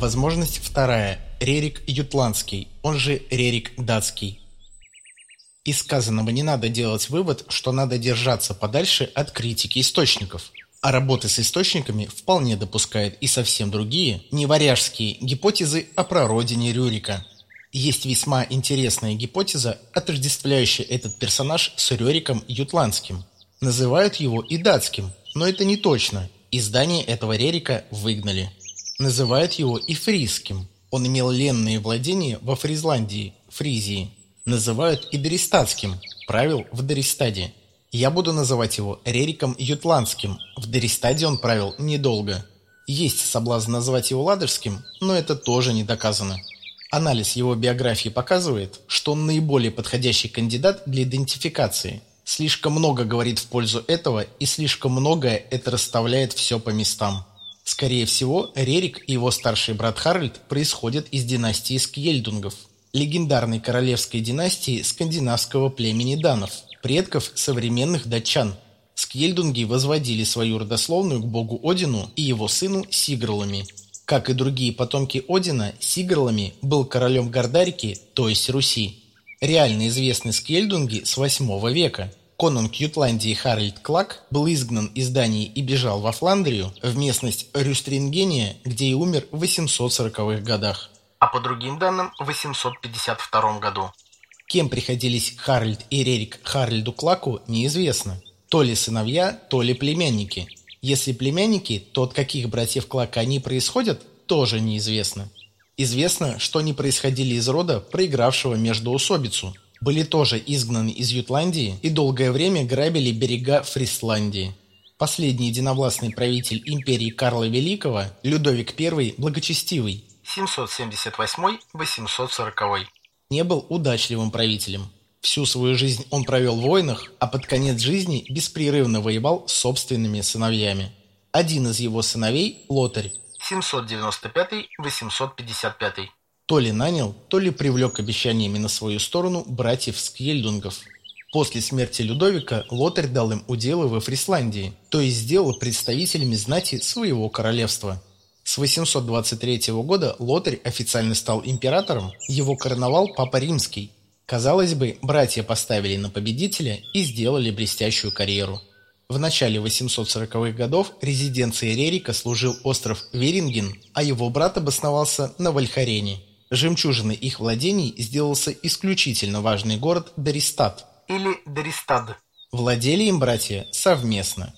Возможность вторая. Рерик Ютландский, он же Рерик Датский. Из сказанного не надо делать вывод, что надо держаться подальше от критики источников. А работы с источниками вполне допускает и совсем другие, не варяжские гипотезы о прародине Рюрика. Есть весьма интересная гипотеза, отождествляющая этот персонаж с Рюриком Ютландским. Называют его и датским, но это не точно. Издание этого Рерика выгнали. Называют его и фризским. Он имел ленные владения во Фризландии, Фризии. Называют и Дористатским, правил в Дористаде. Я буду называть его Рериком Ютландским. В Дористаде он правил недолго. Есть соблазн назвать его Ладожским, но это тоже не доказано. Анализ его биографии показывает, что он наиболее подходящий кандидат для идентификации. Слишком много говорит в пользу этого, и слишком многое это расставляет все по местам. Скорее всего, Рерик и его старший брат Харальд происходят из династии Скьельдунгов, легендарной королевской династии скандинавского племени данов, предков современных датчан. Скьельдунги возводили свою родословную к богу Одину и его сыну Сигрлами. Как и другие потомки Одина, Сигрлами был королем Гордарики, то есть Руси. Реально известны скельдунги с 8 века. Конунг Ютландии Харальд Клак был изгнан из Дании и бежал во Фландрию, в местность Рюстрингения, где и умер в 840-х годах. А по другим данным, в 852 году. Кем приходились Харальд и Рерик Харальду Клаку, неизвестно. То ли сыновья, то ли племянники – если племянники, то от каких братьев Клака они происходят, тоже неизвестно. Известно, что они происходили из рода, проигравшего междоусобицу. Были тоже изгнаны из Ютландии и долгое время грабили берега Фрисландии. Последний единовластный правитель империи Карла Великого, Людовик I Благочестивый, 778-840, не был удачливым правителем. Всю свою жизнь он провел в войнах, а под конец жизни беспрерывно воевал с собственными сыновьями. Один из его сыновей – Лотарь, 795-855, то ли нанял, то ли привлек обещаниями на свою сторону братьев Скьельдунгов. После смерти Людовика Лотарь дал им уделы во Фрисландии, то есть сделал представителями знати своего королевства. С 823 года Лотарь официально стал императором, его короновал Папа Римский – Казалось бы, братья поставили на победителя и сделали блестящую карьеру. В начале 840-х годов резиденцией Рерика служил остров Веринген, а его брат обосновался на Вальхарене. Жемчужиной их владений сделался исключительно важный город Дористат или Дористад. Владели им братья совместно.